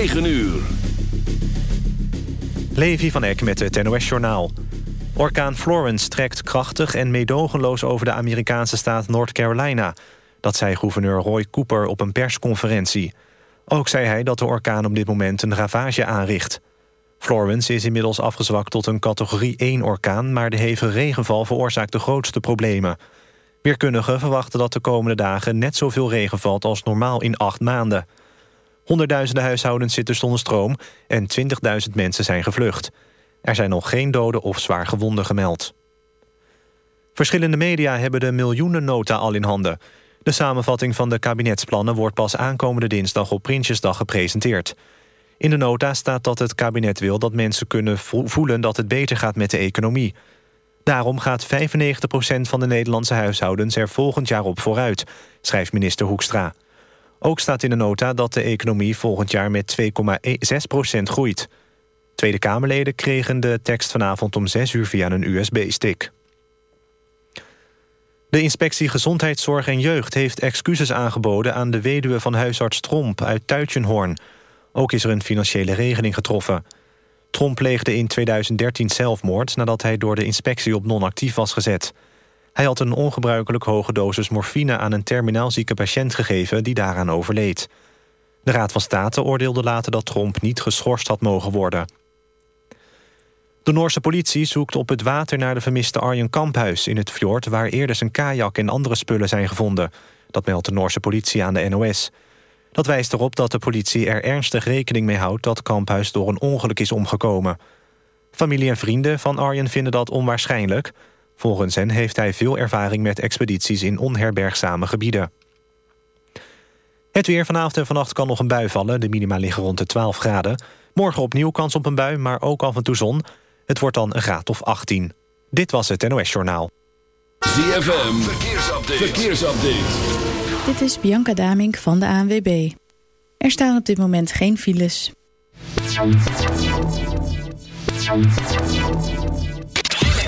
9 uur. Levi van Eck met het NOS-journaal. Orkaan Florence trekt krachtig en meedogenloos over de Amerikaanse staat North Carolina. Dat zei gouverneur Roy Cooper op een persconferentie. Ook zei hij dat de orkaan op dit moment een ravage aanricht. Florence is inmiddels afgezwakt tot een categorie 1-orkaan... maar de hevige regenval veroorzaakt de grootste problemen. Weerkundigen verwachten dat de komende dagen net zoveel regen valt... als normaal in acht maanden. Honderdduizenden huishoudens zitten zonder stroom... en 20.000 mensen zijn gevlucht. Er zijn nog geen doden of zwaar gewonden gemeld. Verschillende media hebben de miljoenennota al in handen. De samenvatting van de kabinetsplannen wordt pas aankomende dinsdag op Prinsjesdag gepresenteerd. In de nota staat dat het kabinet wil dat mensen kunnen voelen dat het beter gaat met de economie. Daarom gaat 95% van de Nederlandse huishoudens er volgend jaar op vooruit, schrijft minister Hoekstra. Ook staat in de nota dat de economie volgend jaar met 2,6% groeit. Tweede Kamerleden kregen de tekst vanavond om 6 uur via een USB-stick. De inspectie Gezondheidszorg en Jeugd heeft excuses aangeboden... aan de weduwe van huisarts Tromp uit Tuitjenhoorn. Ook is er een financiële regeling getroffen. Tromp pleegde in 2013 zelfmoord... nadat hij door de inspectie op non-actief was gezet. Hij had een ongebruikelijk hoge dosis morfine... aan een terminaal zieke patiënt gegeven die daaraan overleed. De Raad van State oordeelde later dat Tromp niet geschorst had mogen worden. De Noorse politie zoekt op het water naar de vermiste Arjen Kamphuis... in het fjord waar eerder zijn kajak en andere spullen zijn gevonden. Dat meldt de Noorse politie aan de NOS. Dat wijst erop dat de politie er ernstig rekening mee houdt... dat Kamphuis door een ongeluk is omgekomen. Familie en vrienden van Arjen vinden dat onwaarschijnlijk. Volgens hen heeft hij veel ervaring met expedities in onherbergzame gebieden. Het weer vanavond en vannacht kan nog een bui vallen. De minima liggen rond de 12 graden. Morgen opnieuw kans op een bui, maar ook af en toe zon. Het wordt dan een graad of 18. Dit was het NOS Journaal. ZFM, verkeersupdate. verkeersupdate. Dit is Bianca Damink van de ANWB. Er staan op dit moment geen files.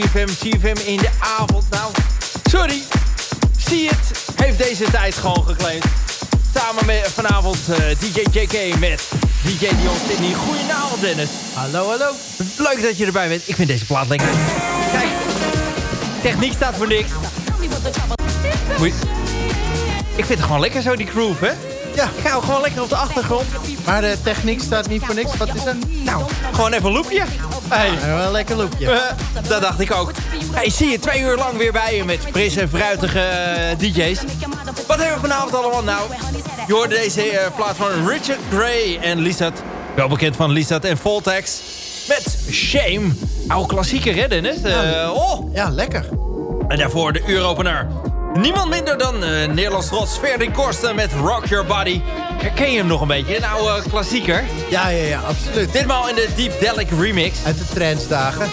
CFM. CFM in de avond. Nou, sorry. Zie het heeft deze tijd gewoon geclaimd. Samen met vanavond eh, DJ JK met DJ Dion Sydney. Goedenavond Dennis. Hallo, hallo. Leuk dat je erbij bent. Ik vind deze plaat lekker. Kijk, techniek staat voor niks. Moet je- Ik vind het gewoon lekker zo, die groove, hè? Ja, Ik hou gewoon lekker op de achtergrond. maar de techniek staat niet voor niks. Wat is dat? Nou, gewoon even een loopje. Hey. Ja, wel een lekker loopje. Eh, dat dacht ik ook. Hey, zie je twee uur lang weer bij je met frisse, fruitige eh, DJ's. Wat hebben we vanavond allemaal? Nou, je hoorde deze eh, plaat van Richard Gray en Lisat. Wel bekend van Lisat en Voltex. Met Shame. Oude klassieker, hè Dennis? Eh, oh, Ja, lekker. en daarvoor de uuropener. Niemand minder dan Nederlands trots Verdi Korsten met Rock Your Body. Herken je hem nog een beetje? Een oude klassieker. Ja, ja, ja, absoluut. Ditmaal in de Deep Delic remix. Uit de trendsdagen.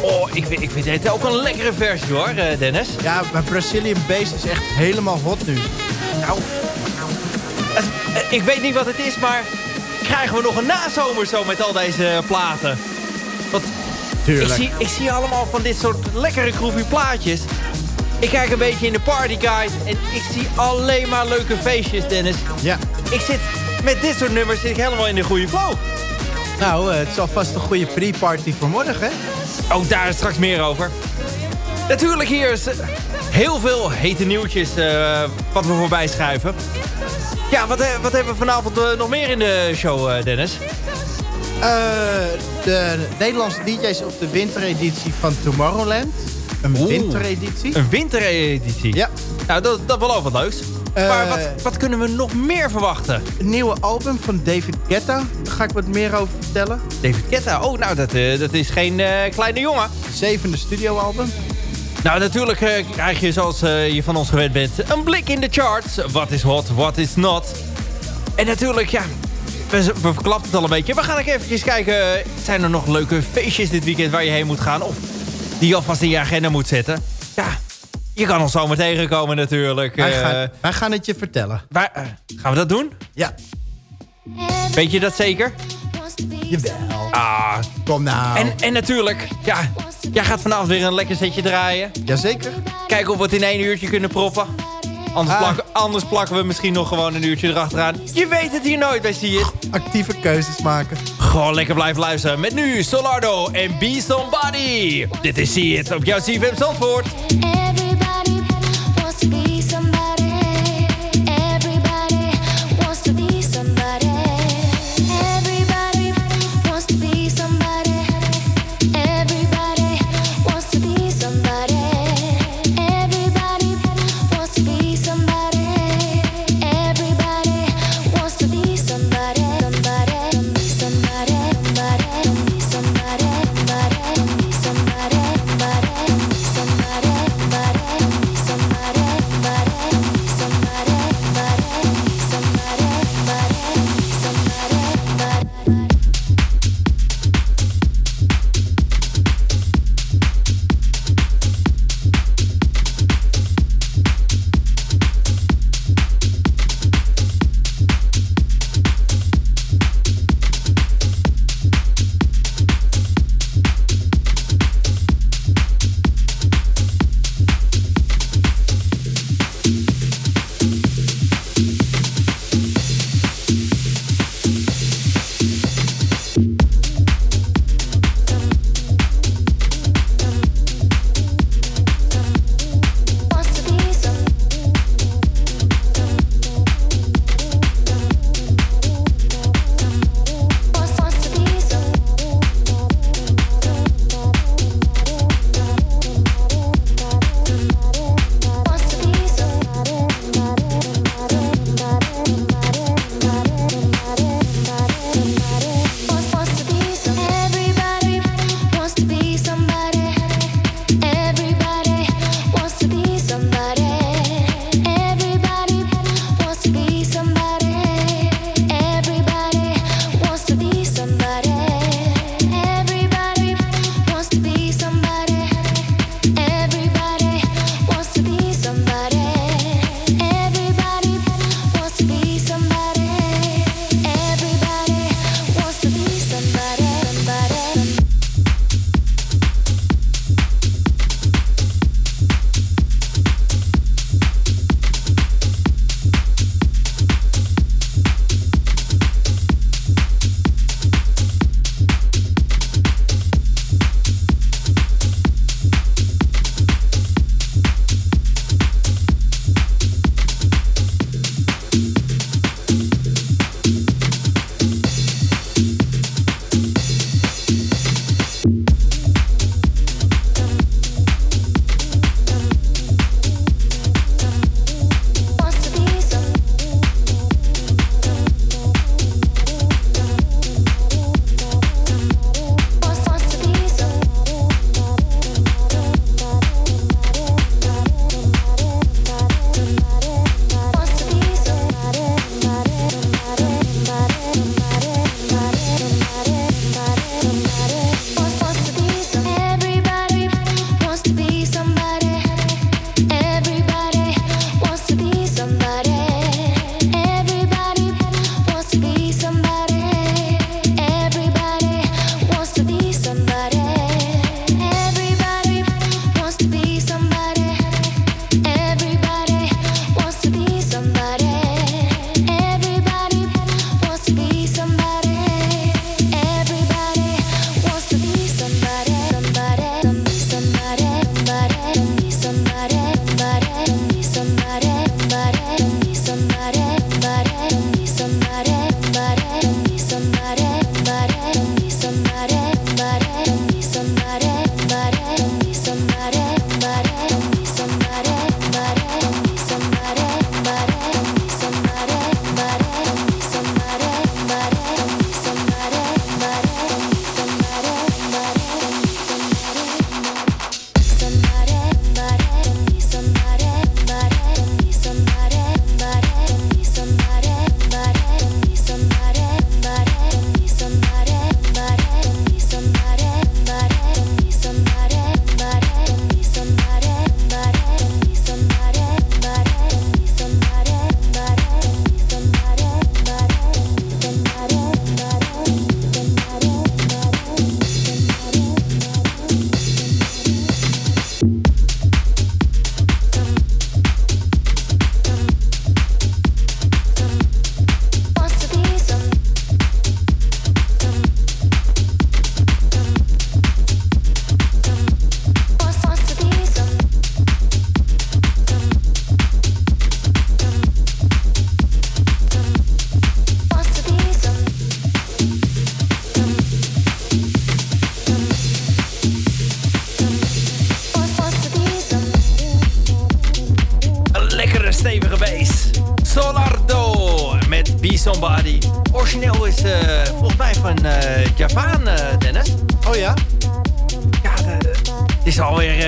Oh, ik vind, ik vind dit ook een lekkere versie hoor, eh, Dennis. Ja, maar Brazilian Bass is echt helemaal hot nu. Nou, het- eh, ik weet niet wat het is, maar krijgen we nog een nazomer zo met al deze platen? Want ik Tuurlijk. zie, ik zie allemaal van dit soort lekkere groovy plaatjes. Ik kijk een beetje in de party guide en ik zie alleen maar leuke feestjes, Dennis. Ja. Ik zit met dit soort nummers zit ik helemaal in de goede flow. Nou, eh, het zal vast een goede pre-party voor morgen, hè? Ook daar straks meer over. Natuurlijk hier is eh, heel veel hete nieuwtjes eh, wat we voorbij schuiven. Ja, wat, wat hebben we vanavond nog meer in de show, Dennis? De Nederlandse DJ's op de wintereditie van Tomorrowland. Een Oeh. wintereditie. Een wintereditie. Ja. Nou, dat, dat wel wat leuks. Eh, maar wat, wat kunnen we nog meer verwachten? Een nieuwe album van David Guetta. Daar ga ik wat meer over vertellen. David Guetta. Oh, nou, dat, eh, dat is geen eh, kleine jongen. Zevende studioalbum. Nou, natuurlijk krijg je, zoals je van ons gewend bent, een blik in de charts. Wat is hot, wat is not. En natuurlijk, ja, we, we verklappen het al een beetje. We gaan ook eventjes kijken, zijn er nog leuke feestjes dit weekend waar je heen moet gaan? Of die je alvast in je agenda moet zetten? Ja, Je kan ons zomaar tegenkomen natuurlijk. Wij Eh, gaan, wij gaan het je vertellen. waar, eh, gaan we dat doen? Ja. Weet je dat zeker? Jawel. Ah, Kom nou. en, en natuurlijk, ja, jij gaat vanavond weer een lekker setje draaien. Jazeker. Kijken of we het in één uurtje kunnen proppen. Anders, Ah. plakken, anders plakken we misschien nog gewoon een uurtje erachteraan. Je weet het hier nooit bij Zie het. Actieve keuzes maken. Gewoon lekker blijven luisteren. Met nu Solardo en Be Somebody. Dit is Zie het op jouw CFM Zandvoort. Origineel is eh, volgens mij van eh Javaan, eh, Dennis. Oh ja? Ja, het is alweer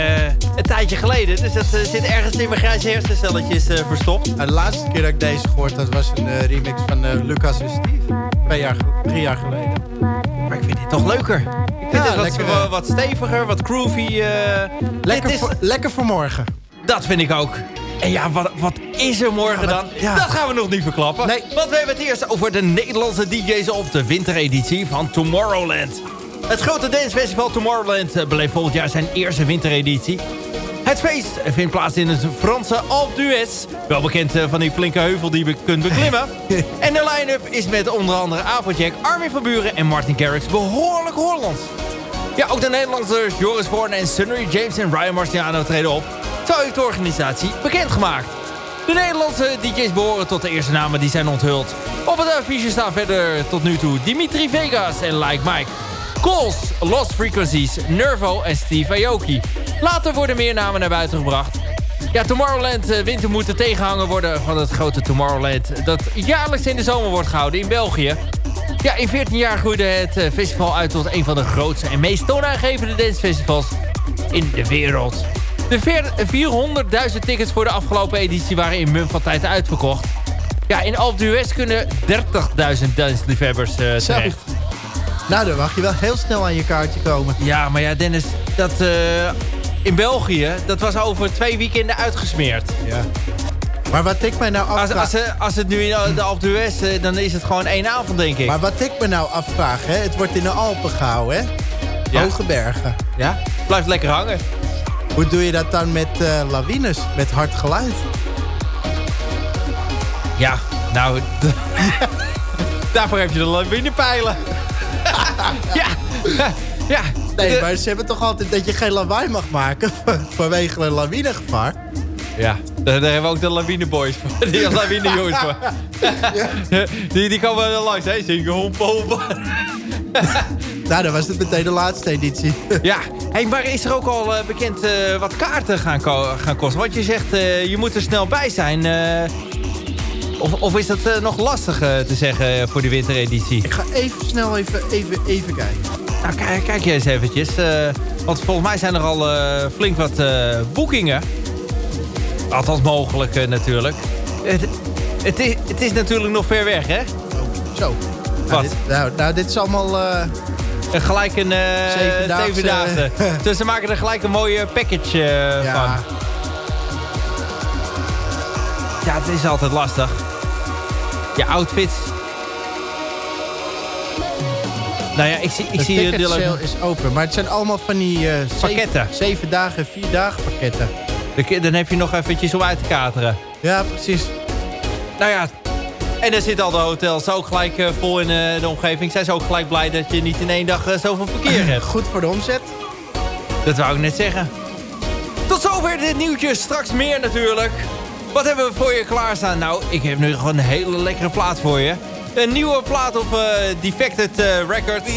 een tijdje geleden. Dus dat zit ergens in mijn grijze hersencelletjes verstopt. De laatste keer dat ik deze gehoord had was een remix van Lucas en Steve. Twee jaar, drie jaar geleden. Maar ik vind dit toch leuker. Ik vind Ja, het wat, lekker, wat, steviger, wat groovy. Lekker, Dit is- voor, lekker voor morgen. Dat vind ik ook. En ja, wat, wat is er morgen dan? ja. Dat gaan we nog niet verklappen. Nee. Want we hebben het eerst over de Nederlandse DJ's op de wintereditie van Tomorrowland. Het grote dancefestival Tomorrowland eh, beleeft volgend jaar zijn eerste wintereditie. Het feest vindt plaats in het Franse Alpe d'Huez. Wel bekend eh, van die flinke heuvel die je kunt beklimmen. en de line-up is met onder andere Afrojack, Armin van Buren en Martin Garrix behoorlijk Hollands. Ja, ook de Nederlanders Joris Voorn en Sunny James en Ryan Marciano treden op. Organisatie bekendgemaakt. De Nederlandse DJ's behoren tot de eerste namen die zijn onthuld. Op het affiche staan verder tot nu toe Dimitri Vegas en Like Mike. Coles, Lost Frequencies, Nervo en Steve Aoki. Later worden meer namen naar buiten gebracht. Ja, Tomorrowland eh, winter moet de tegenhanger worden van het grote Tomorrowland... dat jaarlijks in de zomer wordt gehouden in België. Ja, in 14 jaar groeide het eh, festival uit tot een van de grootste en meest toonaangevende dancefestivals in de wereld. De veer- 400.000 tickets voor de afgelopen editie waren in mum van tijd uitverkocht. Ja, in Alpe d'Huez kunnen 30.000 dansliefhebbers eh Zo. terecht. Nou, dan mag je wel heel snel aan je kaartje komen. Ja, maar ja, Dennis, dat eh, in België, dat was over twee weekenden uitgesmeerd. Ja. Maar wat ik mij nou afvraag... als, eh, als het nu in de Alpe d'Huez, eh, dan is het gewoon één avond, denk ik. Maar wat ik me nou afvraag, hè, het wordt in de Alpen gehouden, hè? Ja. Hoge bergen. Ja, blijft lekker hangen. Hoe doe je dat dan met eh, lawines, met hard geluid? Ja, nou... Daarvoor heb je de lawinepijlen. ja, ja. Nee, maar ze hebben toch altijd dat je geen lawaai mag maken vanwege een lawinegevaar. Ja, daar, hebben we ook de lawineboys voor. Die lawinejongens voor. die, die komen wel langs, hè? Zingen homp. Nou, dan was het meteen de laatste editie. Ja, hey, maar is er ook al eh, bekend eh, wat kaarten gaan, ko- gaan kosten? Want je zegt, eh, je moet er snel bij zijn. of, of is dat nog lastig te zeggen voor de wintereditie? ik ga even snel even, even, even kijken. Nou, kijk, kijk jij eens eventjes. want volgens mij zijn er al flink wat boekingen. Althans mogelijk natuurlijk. Het, het, is, het is natuurlijk nog ver weg, hè? Zo. Wat? Nou, dit, nou, nou, dit is allemaal... eh, Eh, gelijk een uh, Zevendaagse. zevendaagse. dus ze maken er gelijk een mooie package eh, ja, van. Ja, het is altijd lastig. Je outfits. Nou ja, ik zie, ik de zie ticket Dylan- sale is open. Maar het zijn allemaal van die eh, Pakketten. Zeven, zeven dagen, vier dagen pakketten. Dan- Dan heb je nog eventjes om uit te kateren. Ja, precies. Nou ja, en er zitten al de hotels ook gelijk eh, vol in eh, de omgeving. Zijn ze ook gelijk blij dat je niet in één dag eh, zoveel verkeer hebt. Goed voor de omzet. Dat wou ik net zeggen. Tot zover dit nieuwtje. Straks meer natuurlijk. Wat hebben we voor je klaarstaan? Nou, ik heb nu gewoon een hele lekkere plaat voor je. Een nieuwe plaat op eh, Defected eh, Records.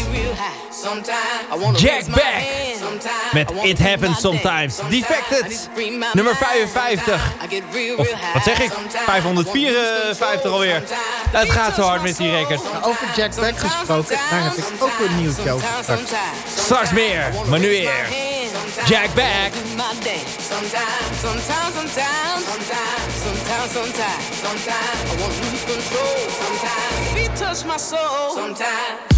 Jack Back. Met It Happens Sometimes. Defected. Nummer 55. Of wat zeg ik? 554 alweer. Het gaat zo hard met die record. Over Jack Black gesproken, daar heb ik ook een nieuwtje over straks. Straks meer. Maar nu weer. Jack Back. Sometimes, sometimes, sometimes, I want to lose control. Sometimes, feet touch my soul. Sometimes.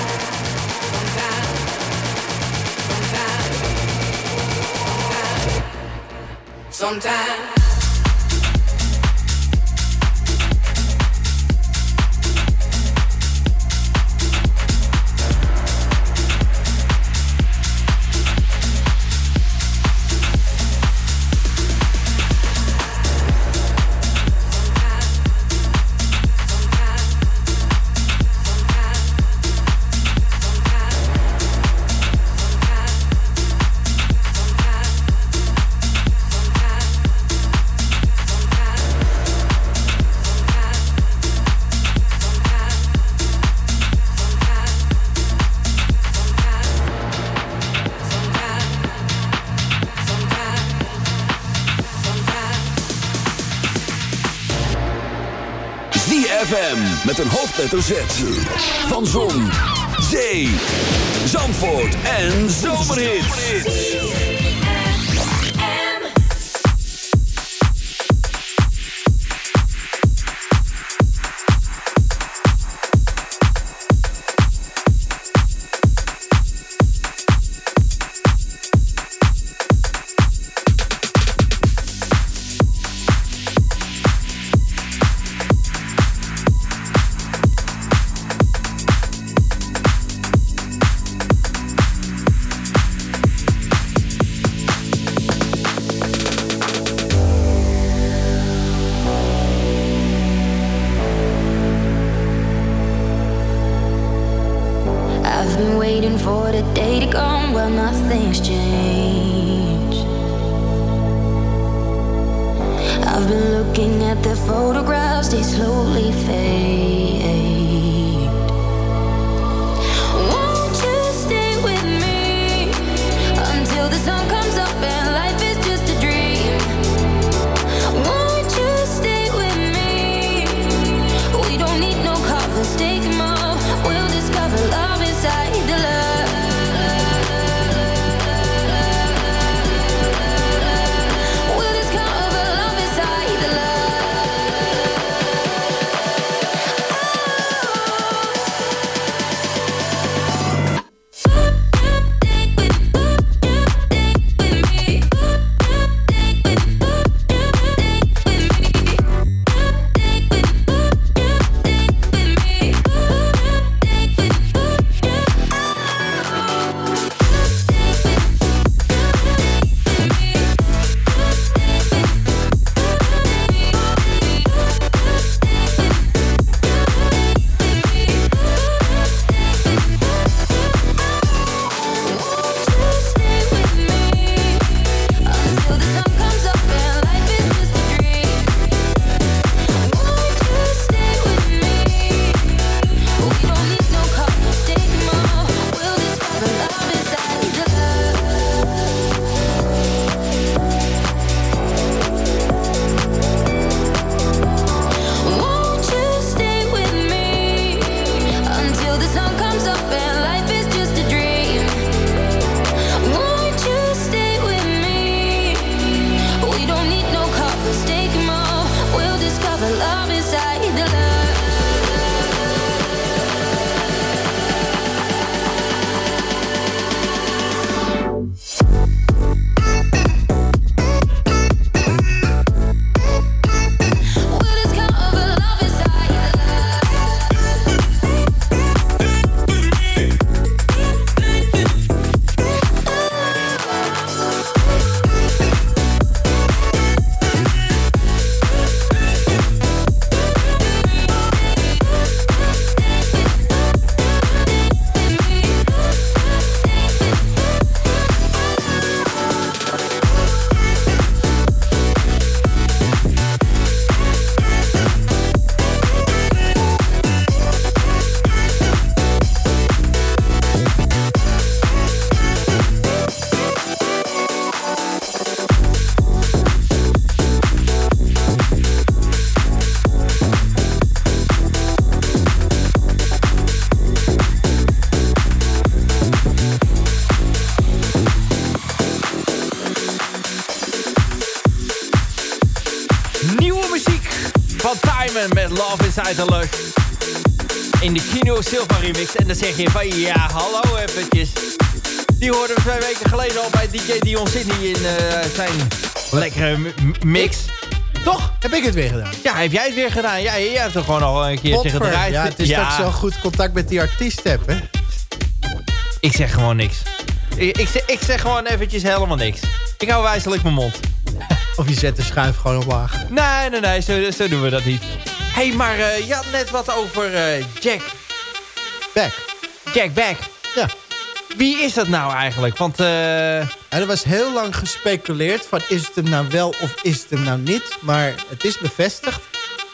Sometimes met een hoofdletter Z. Van Zon, Zee, Zandvoort en Zomerhits. Lush. In de Kino Silva remix. En dan zeg je van ja, hallo eventjes. Die hoorden we twee weken geleden al bij DJ Dion Sydney in eh, zijn lekkere mix. Toch? Heb ik het weer gedaan? Ja, heb jij het weer gedaan? Ja, jij hebt er gewoon al een keertje Potver. gedraaid. Ja, het is dat je zo goed contact met die artiest hebt, hè? Ik zeg gewoon niks. Ik, ik, zeg, ik zeg gewoon eventjes helemaal niks. Ik hou wijzelijk mijn mond. Of je zet de schuif gewoon omlaag. Nee, nee, nee, zo, zo doen we dat niet. Hé, hey, maar eh, je had net wat over eh, Jack. Back. Jack Back. Ja. Wie is dat nou eigenlijk? Want, eh... En er was heel lang gespeculeerd van is het hem nou wel of is het hem nou niet. Maar het is bevestigd.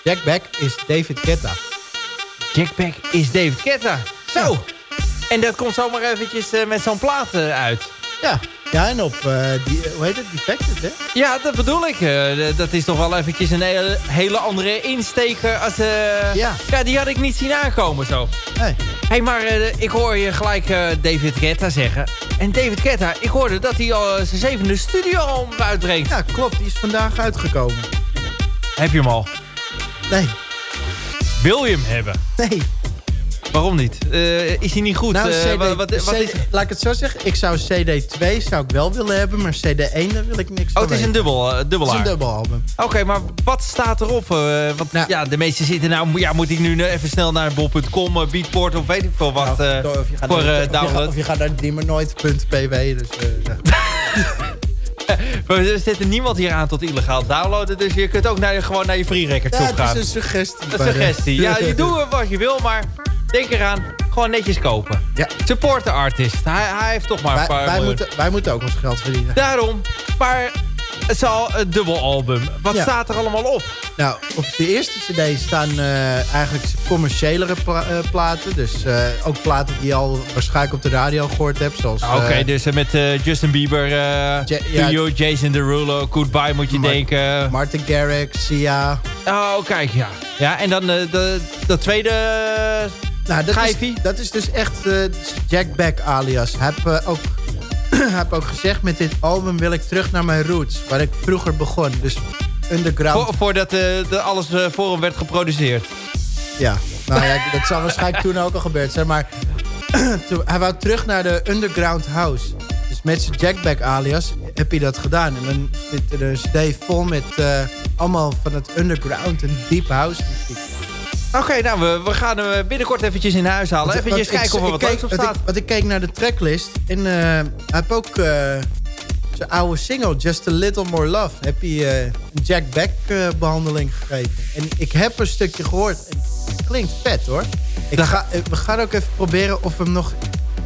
Jack Back is David Guetta. Jack Back is David Guetta. Zo. En dat komt zomaar eventjes met zo'n plaat eh, uit. Ja, ja en op, eh, die, hoe heet het, Defected, hè? Ja, dat bedoel ik. Eh, dat is toch wel eventjes een hele, hele andere insteker. Als, eh, Ja. ja, die had ik niet zien aankomen zo. Nee. Hé, hey, maar eh, ik hoor je gelijk eh, David Guetta zeggen. En David Guetta, ik hoorde dat hij al eh, zijn zevende studioalbum uitbrengt. Ja, klopt, die is vandaag uitgekomen. Heb je hem al? Nee, Wil je hem hebben? nee. Waarom niet? Eh, is hij niet goed? Nou, Eh, CD, wat, wat, wat CD is... laat ik het zo zeggen. Ik zou CD2 zou ik wel willen hebben, maar CD1 daar wil ik niks Oh, van het is een weten. dubbel, eh, Het is dubbelaar. een dubbelalbum. Oké, maar wat staat erop? Want Nou. ja, de meeste zitten nou... Ja, moet ik nu even snel naar bol.com, Beatport of weet ik veel wat Nou, of je gaat voor naar, of je gaat- download. Of je gaat naar dimmernoit.pw. Dus, ja. Er zit niemand hier aan tot illegaal downloaden. Dus je kunt ook naar, gewoon naar je free record ja, toe gaan. is een suggestie. Een suggestie. Ja, je doet wat je wil, maar denk eraan. Gewoon netjes kopen. Ja. Support de artist. Hij, hij heeft toch maar een paar... wij, moeten, wij moeten ook ons geld verdienen. Daarom. Maar het is al een dubbelalbum. Wat Ja. staat er allemaal op? Nou, op de eerste cd staan eh, eigenlijk commerciëlere pla- eh, platen. Dus eh, ook platen die je al waarschijnlijk op de radio gehoord hebt. Zoals, Oké, eh, dus met Justin Bieber, Ja- Jason Derulo, Goodbye moet je denken. Martin Garrix, Sia. Oh, kijk, ja. Ja, en dan de, de tweede... Nou, dat, is, Gijfie? dat is dus echt Jack Beck alias. Hij heeft eh, ook, heeft ook gezegd, met dit album wil ik terug naar mijn roots. Waar ik vroeger begon. Dus underground. Vo- voordat eh, de alles voor hem werd geproduceerd. Ja, nou ja, dat zal waarschijnlijk toen ook al gebeurd zijn. Maar hij wou terug naar de underground house. Dus met zijn Jackback alias heb hij dat gedaan. En dan zit er een cd vol met allemaal van het underground en deep house muziek. Oké, nou, we, we gaan hem binnenkort eventjes in huis halen. Want- Eventjes ik- kijken of er wat leuks op want staat. Ik, want ik keek naar de tracklist. En eh, hij heeft ook eh, zijn oude single, Just a Little More Love... heb eh, een Jack Beck eh, behandeling gegeven. En ik heb een stukje gehoord. Het klinkt vet, hoor. Ik ga, eh, we gaan ook even proberen of we hem nog...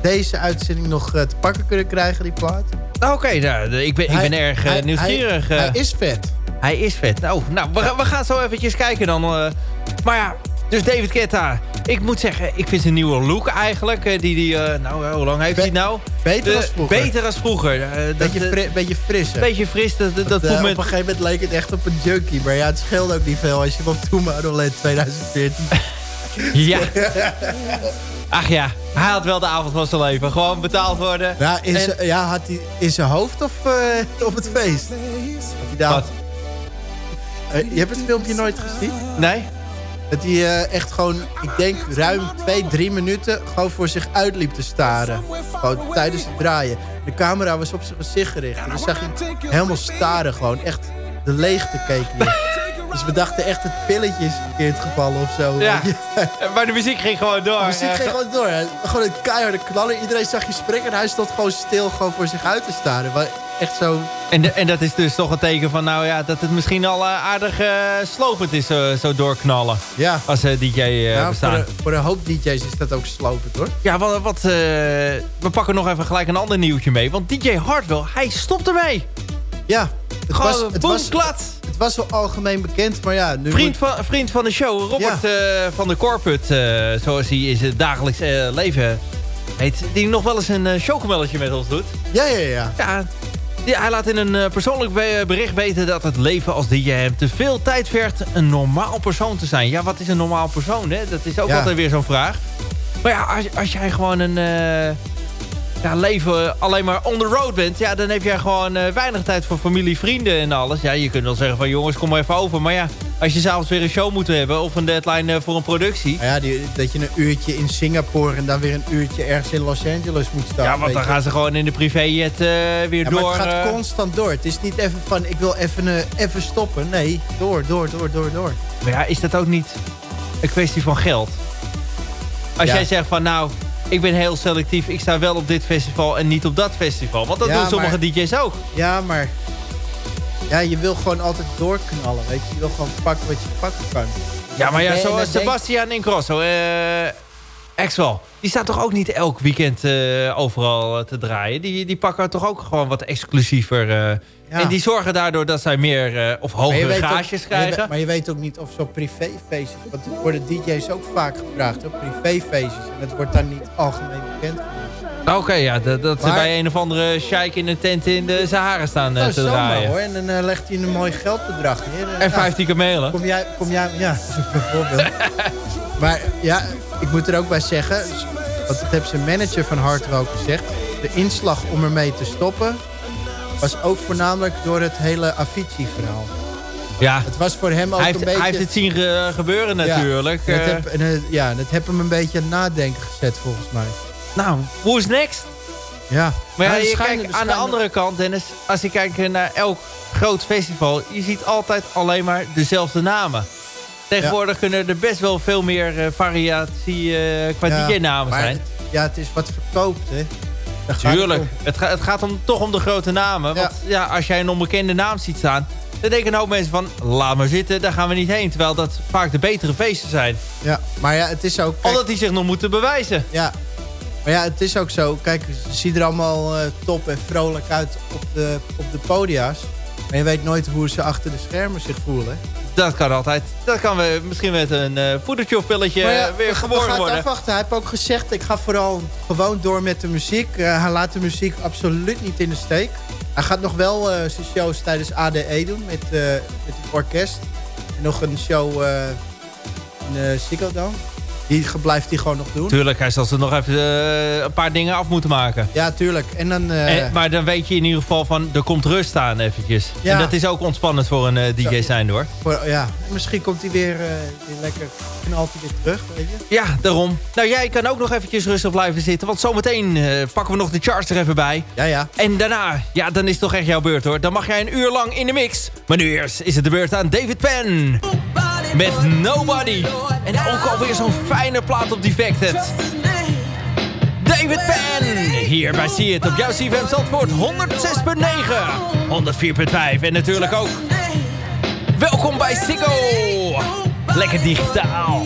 deze uitzending nog eh, te pakken kunnen krijgen, die plaat. Oké, nou, de- ik, ben, ik ben erg eh, hij- nieuwsgierig. Hij, eh. hij is vet. Hij is vet. Nou, nou we, gaan- we gaan zo eventjes kijken dan. eh. maar ja, dus David Guetta. Ik moet zeggen, ik vind zijn nieuwe look eigenlijk. eh, die die, eh, nou, eh, hoe lang heeft hij nou? Beter als vroeger. Beter als vroeger. Dat, Beetje, eh, fri beetje frisser. beetje fris. Dat, dat, dat Op een gegeven moment leek het echt op een junkie. Maar ja, het scheelde ook niet veel als je hem op Tomorrowland 2014... Ja. Ach ja, hij had wel de avond van zijn leven. Gewoon betaald worden. Ja, in En- ja, had hij in zijn hoofd of op het feest? Had hij daar... Wat? Je hebt het filmpje nooit gezien? Nee? Dat hij eh, echt gewoon, ik denk ruim twee, drie minuten... gewoon voor zich uitliep te staren. Gewoon tijdens het draaien. De camera was op zijn gezicht gericht. En dan zag je hem helemaal staren gewoon. Echt de leegte keek. Dus we dachten echt het pilletje is verkeerd gevallen of zo. Ja. Maar de muziek ging gewoon door. De muziek ging gewoon door. hè. Gewoon een keiharde knallen. Iedereen zag je springen en hij stond gewoon stil gewoon voor zich uit te staren. Maar echt zo... En, de- en dat is dus toch een teken van, nou ja, dat het misschien al eh, aardig eh, slopend is, eh, zo doorknallen. Ja, Als DJ ja voor, bestaan. een, voor een hoop DJ's is dat ook slopend hoor. Ja, wat, wat we pakken nog even gelijk een ander nieuwtje mee. Want DJ Hardwell, hij stopt ermee. Ja, het Gewoon was, het, boem, was, klats. het was wel algemeen bekend, maar ja... Nu Vriend van, vriend van de show, Robert van der Corput, zoals hij in zijn dagelijks leven heet. Die nog wel eens een chocomelletje met ons doet. Ja, ja, ja. Ja, die, hij laat in een eh, persoonlijk be- bericht weten dat het leven als DJ hem te veel tijd vergt een normaal persoon te zijn. Ja, wat is een normaal persoon, hè? Dat is ook Ja. altijd weer zo'n vraag. Maar ja, als, als jij gewoon een... eh, ja, leven alleen maar on the road bent... ja, dan heb jij gewoon eh, weinig tijd voor familie, vrienden en alles. Ja, je kunt wel zeggen van jongens, kom maar even over. Maar ja, als je s'avonds weer een show moet hebben... of een deadline eh, voor een productie... Nou ja, die, dat je een uurtje in Singapore en dan weer een uurtje ergens in Los Angeles moet staan. Ja, want dan je. gaan ze gewoon in de privéjet eh weer Ja, door. maar het gaat constant door. Het is niet even van, ik wil even, even stoppen. Nee, door, door, door, door, door. Maar ja, is dat ook niet een kwestie van geld? Als Ja. jij zegt van nou, ik ben heel selectief. Ik sta wel op dit festival en niet op dat festival. Want dat Ja, doen sommige DJ's ook. Ja, maar... Ja, je wil gewoon altijd doorknallen, weet je. Je wil gewoon pakken wat je pakken kan. Ja, maar ja, zoals Sebastian Ingrosso, eh Axwell. Die staat toch ook niet elk weekend eh, overal eh, te draaien. Die, die pakken toch ook gewoon wat exclusiever. En die zorgen daardoor dat zij meer eh, of hogere gages maar je krijgen. weet- Maar je weet ook niet of zo'n privéfeestjes... Want het worden DJ's ook vaak gevraagd, hoor. Privéfeestjes. En het wordt dan niet algemeen bekend. Oké, ja, dat, dat ze bij een of andere sheik in een tent in de Sahara staan eh, Nou, te draaien. hoor. En dan eh, legt hij een mooi geldbedrag neer. En nou, 15 kamelen. Kom jij, kom jij, ja, bijvoorbeeld. maar ja, ik moet er ook bij zeggen, want dat heeft zijn manager van Hardwell ook gezegd. De inslag om ermee te stoppen was ook voornamelijk door het hele Avicii-verhaal. Ja, Het was voor hem ook hij heeft, een beetje... hij heeft het zien ge- gebeuren Ja, natuurlijk. dat Eh, heb, en, ja, dat heeft hem een beetje aan het nadenken gezet volgens mij. nou, who's next? Ja, Maar ja, er je kijkt aan de andere kant, Dennis. Als je kijkt naar elk groot festival... je ziet altijd alleen maar dezelfde namen. Tegenwoordig kunnen er best wel veel meer eh, variatie eh, qua Ja, DJ-namen maar zijn. het- ja, het is wat verkoopt, hè. Tuurlijk. Het, ga- het gaat om, toch om de grote namen. Want ja, als jij een onbekende naam ziet staan... dan denken een hoop mensen van... laat maar zitten, daar gaan we niet heen. Terwijl dat vaak de betere feesten zijn. Ja, maar ja, het is ook... kijk, Omdat die zich nog moeten bewijzen. Ja, maar ja, het is ook zo. Kijk, ze zien er allemaal eh, top en vrolijk uit op de, op de podia's. Maar je weet nooit hoe ze achter de schermen zich voelen. Dat kan altijd. Dat kan we misschien met een eh poedertje of pilletje ja, weer we- geboren worden. het afwachten. Hij heeft ook gezegd, ik ga vooral gewoon door met de muziek. Eh, hij laat de muziek absoluut niet in de steek. Hij gaat nog wel eh, zijn shows tijdens ADE doen met, eh, met het orkest. En nog een show eh, in uh, Ziggo Dome. Die blijft hij gewoon nog doen. Tuurlijk, hij zal ze nog even eh, een paar dingen af moeten maken. Ja, tuurlijk. En dan... eh, En- maar dan weet je in ieder geval van, er komt rust aan eventjes. Ja. En dat is ook ontspannend voor een eh, DJ zijn hoor. voor, ja, misschien komt hij weer, weer lekker... knalt hij weer terug, weet je. Ja, daarom. Nou, jij kan ook nog eventjes rustig blijven zitten. Want zometeen pakken we nog de charts er even bij. Ja, ja. En daarna, ja, dan is het toch echt jouw beurt hoor. Dan mag jij een uur lang in de mix. Maar nu eerst is het de beurt aan David Penn. Met Nobody. En ook alweer zo'n fijne plaat op Defected. David Penn. Hier bij See It op jouw CFM Zandvoort 106.9. 104.5 en natuurlijk ook. Welkom bij Ziggo. Lekker digitaal.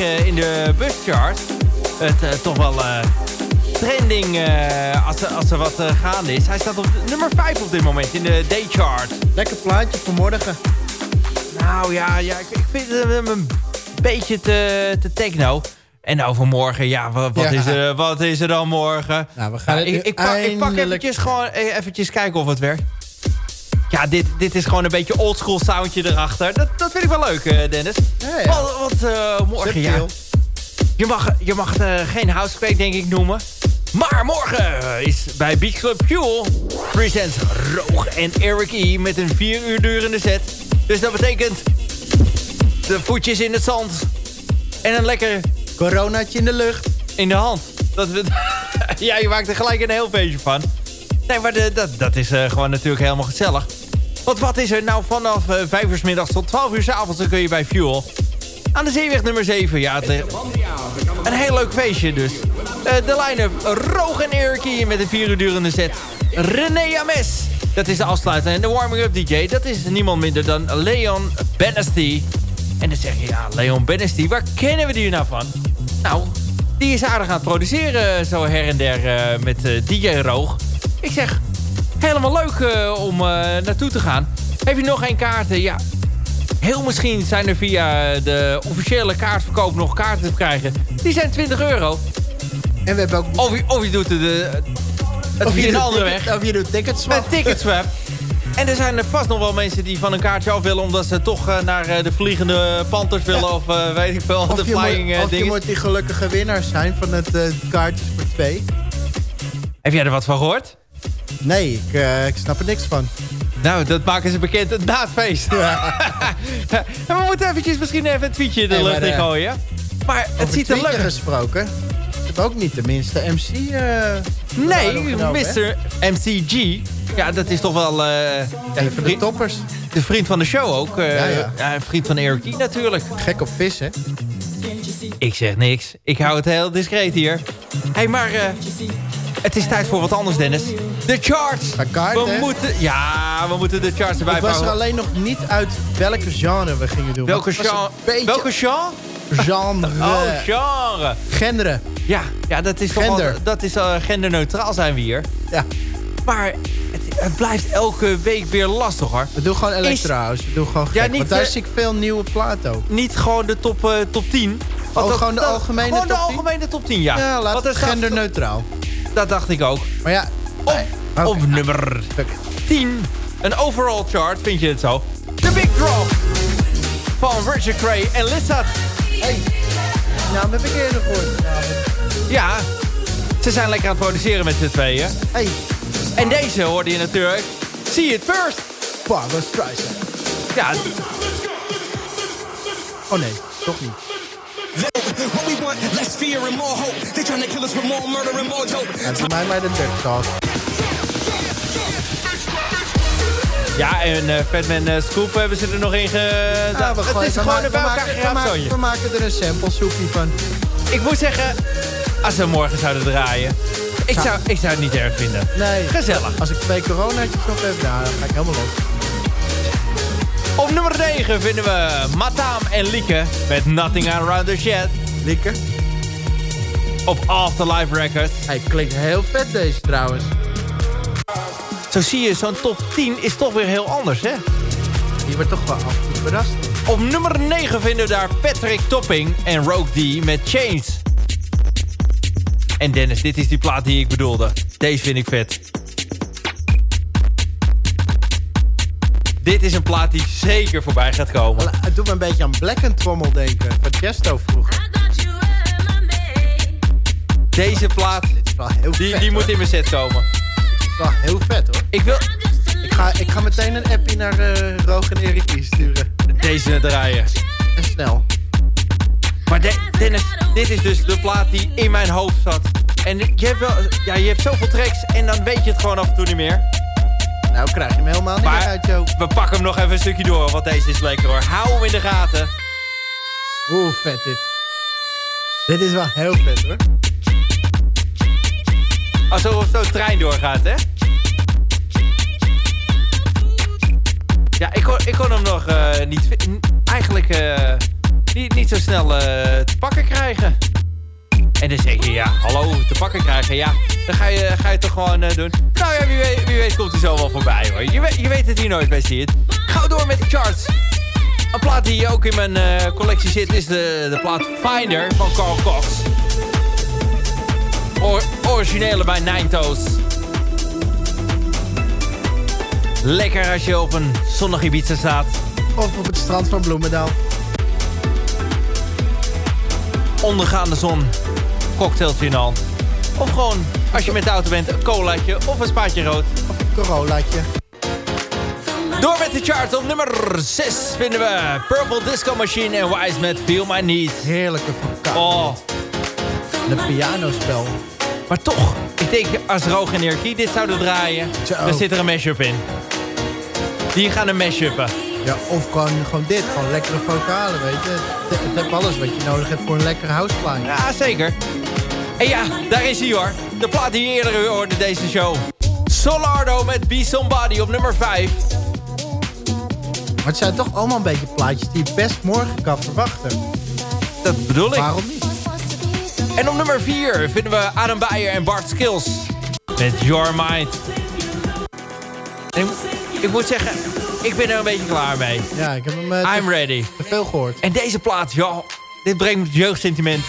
In de buschart. Het eh, toch wel eh, trending eh, als, er- als er wat gaande is. Hij staat op nummer 5 op dit moment in de daychart. Lekker plaatje voor morgen. Nou ja, ja ik, ik vind hem een beetje te, te techno. En overmorgen, ja, wa- wat, Ja. Is, er, wat is er dan morgen? Nou, we gaan Nou, ik, ik, pak, ik pak eventjes gewoon eventjes kijken of het werkt. Ja, dit, dit is gewoon een beetje oldschool soundje erachter. Dat, dat vind ik wel leuk, eh, Dennis. Ja, ja. Want, want, eh, morgen, ja, je mag, je mag het eh, geen housequake, denk ik, noemen. Maar morgen is bij Beach Club Fuel... presents Roog en Eric E. met een vier uur durende set. Dus dat betekent... de voetjes in het zand... en een lekker Coronaatje in de lucht. in de hand. Dat we, ja, je maakt er gelijk een heel feestje van. Nee, maar de, dat, dat is gewoon natuurlijk helemaal gezellig. Want wat is er nou vanaf eh 5 uur 's middags tot 12 uur 's avonds... dan kun je bij Fuel aan de zeeweg nummer 7. Ja, eh, een heel leuk feestje dus. Eh, de line-up Roog en Erikie met een 4 uur durende set. René Ames, dat is de afsluiter. En de warming-up DJ, dat is niemand minder dan Leon Benesty. En dan zeg je, ja, Leon Benesty, waar kennen we die nou van? Nou, die is aardig aan het produceren, zo her en der, eh, met eh, DJ Roog. Ik zeg, helemaal leuk eh, om eh, naartoe te gaan. Heb je nog geen kaarten? Ja, heel misschien zijn er via de officiële kaartverkoop nog kaarten te krijgen. Die zijn 20 euro. En we hebben ook... Of je, of je doet het, eh, het via een andere ticket- weg. Of je doet ticketswap. Met ticketswap. En er zijn er vast nog wel mensen die van een kaartje af willen... omdat ze toch eh, naar eh, de vliegende Panthers willen... of eh, weet ik veel, de Of je, flying moet, eh, of je dingen. moet die gelukkige winnaar zijn van het eh, kaartjes voor twee. Heb jij er wat van gehoord? Nee, ik, eh, ik snap er niks van. Nou, dat maken ze bekend na het feest. we moeten eventjes misschien even een tweetje in de Hey, lucht in eh, gooien. Maar het ziet er leuk gesproken. Hebben ook niet de minste MC eh Nee? Mr. MCG. Ja, dat is toch wel eh, Een van de vriend- toppers. de vriend van de show ook. eh, Ja, ja. vriend van Eric E natuurlijk. Gek op vis, hè? Ik zeg niks. Ik hou het heel discreet hier. Hé, hey, maar eh, het is tijd voor wat anders, Dennis. De charts. Ga kaarten, we hè? moeten, ja, we moeten de charts erbij Ik was er pakken. alleen nog niet uit welke genre we gingen doen. Welke genre? beetje Welke genre? genre. Oh, genre. Genre. Ja, ja dat is Gender. dat is uh, genderneutraal zijn we hier. Ja, Maar het, het blijft elke week weer lastig hoor. we doen gewoon electro house. We doen gewoon Ja, gek. niet, want daar eh, zie ik veel nieuwe platen ook. Niet gewoon de top, eh, top 10. Want Oh, gewoon de algemene gewoon top de 10? algemene top 10, ja. Ja, laat Want er het staat- genderneutraal. Dat dacht ik ook. Maar ja, Op, op nummer Fuck. 10. Een overall chart, vind je het zo? The Big Drop. Van Richard Cray en Lizard. Hey, nou heb ik eerder gehoord. Ja, ze zijn lekker aan het produceren met z'n tweeën. Hey, En deze hoorde je natuurlijk. See it first. Barbara Streisand. Ja, Oh nee, toch niet. What we want, less fear and more hope. They trying to kill us with more murder and more dope. Voor mij maar de Dirt Talk. ja en eh, Fatman eh, Scoop hebben ze er nog in ge... Ja, we het gooien- is we gewoon bij we elkaar maken- we geraapt maken-. We er een sample soepie van. Ik moet zeggen, als ze morgen zouden draaien... Ik zou, ik zou het niet erg vinden. Nee. Gezellig. Als ik twee coronaatjes nog heb, nou, dan ga ik helemaal los. Op nummer 9 vinden we Matam en Lieke met Nothing Around the Shed. Lieke. Op Afterlife Records. Hij klinkt heel vet deze trouwens. Zo zie je, zo'n top 10 is toch weer heel anders, hè? Je wordt toch wel af en toe verrast. Op nummer 9 vinden we daar Patrick Topping en Rogue D met Chains. En Dennis, dit is die plaat die ik bedoelde. Deze vind ik vet. Dit is een plaat die zeker voorbij gaat komen. Het doet me een beetje aan Black and Trommel denken. Van Chesto vroeger. Deze plaat, Dit is wel heel die, vet die moet in mijn set komen. Dit is wel heel vet hoor. Ik wil Ik ga, ik ga meteen een appie naar uh, Roog en Erik sturen. deze draaien. En snel. Maar De- Dennis, dit is dus de plaat die in mijn hoofd zat. En je hebt, wel, ja, je hebt zoveel tracks en dan weet je het gewoon af en toe niet meer. Nou krijg je hem helemaal niet meer uit, Joe. we pakken hem nog even een stukje door, want deze is lekker hoor. Hou hem in de gaten. Oeh, vet dit. Dit is wel heel vet hoor. Alsof zo'n trein doorgaat, hè? Ja, ik kon, ik kon hem nog eh, niet... Eigenlijk eh, niet, niet zo snel eh, te pakken krijgen. En dan zeg je, ja, hallo, te pakken krijgen. Ja, dan ga je, ga je het toch gewoon eh, doen. Nou ja, wie weet, wie weet komt hij zo wel voorbij, hoor. Je weet, je weet het hier nooit bij, het. Gauw door met de charts. Een plaat die ook in mijn eh, collectie zit is de, de plaat Finder van Carl Cox. Or- originele bij Nine Toes. Lekker als je op een zonnig Ibiza staat. Of op het strand van Bloemendaal. Ondergaande zon, cocktailtje in de hand. Of gewoon, als je met de auto bent, een colaatje of een spaatje rood. Of een corolaatje. Door met de chart op nummer 6 vinden we Purple Disco Machine en Wise met Feel My Need. Heerlijke van Oh, De pianospel. maar toch, ik denk als Roog en Energie dit zouden draaien, Zo. dan zit er een mashup in. Die gaan een mashuppen. Ja, of gewoon, gewoon dit. Gewoon lekkere vocalen, weet je. Het, het heeft alles wat je nodig hebt voor een lekkere houseplaat. Ja, zeker. En ja, daar is hij hoor. De plaat die je eerder hoorde deze show. Solardo met Be Somebody op nummer 5. Maar het zijn toch allemaal een beetje plaatjes die je best morgen kan verwachten. Dat bedoel ik. Waarom niet? En op nummer 4 vinden we Adam Beyer en Bart Skills. Met Your Mind. En ik, ik moet zeggen, ik ben er een beetje klaar mee. Ja, ik heb hem eh, I'm te, ready. te veel gehoord. En deze plaat, ja, dit brengt me het jeugdsentiment eh,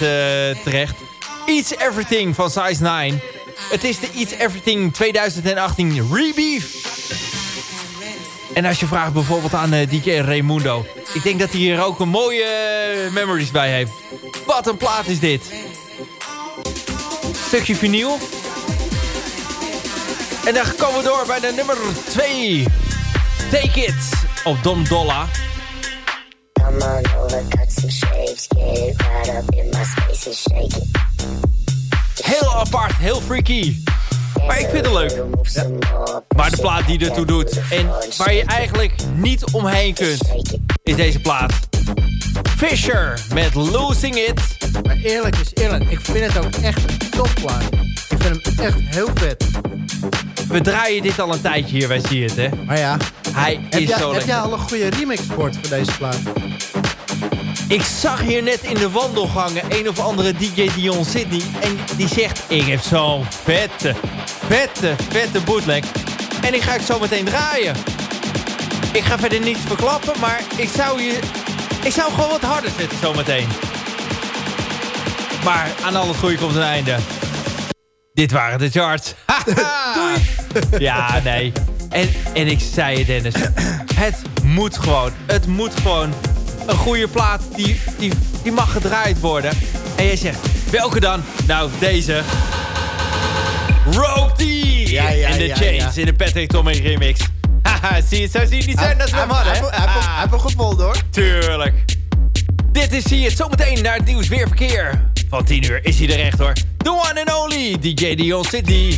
terecht. Eats Everything van Size 9. Het is de Eats Everything 2018 Rebeef. En als je vraagt bijvoorbeeld aan eh, DJ Raimundo. Ik denk dat hij hier ook een mooie memories bij heeft. Wat een plaat is dit. Stukje vinyl. En dan komen we door bij de nummer 2. Take It op Dom Dolla. Come on over, cut some shapes, get right up in my space and shake it. Heel apart, heel freaky. Maar ik vind het leuk. Maar de plaat die ertoe doet en waar je eigenlijk niet omheen kunt, is deze plaat. Fisher met Losing It. Maar eerlijk is eerlijk. Ik vind het ook echt een topplaat. Ik vind hem echt heel vet. We draaien dit al een tijdje hier bij Zie het, hè? Maar ja, Hij heb is jij, zo heb jij al een goede remix gehoord voor deze plaat? Ik zag hier net in de wandelgangen een of andere DJ Dion Sydney. En die zegt, ik heb zo'n vette, vette, vette bootleg. En die ga ik zo meteen draaien. Ik ga verder niets verklappen, maar ik zou je... Ik zou gewoon wat harder zetten zometeen. Maar aan al het goede komt een einde. Dit waren de charts. Doei! Ja, nee. En, en ik zei het, Dennis. Het moet gewoon. Het moet gewoon. Een goede plaat, die, die, die mag gedraaid worden. En jij zegt, welke dan? Nou, deze. Rope T! Ja, ja, en de ja, Chains in de Patrick Tommy remix. Haha, zie je, zo zie je niet zijn dat we hem hadden, hè? Hij heeft hem- gevonden hoor. Tuurlijk. Dit is zie je het zometeen naar het nieuws weer verkeer. Van 10 uur is hij er echt hoor. The one and only DJ Dion City.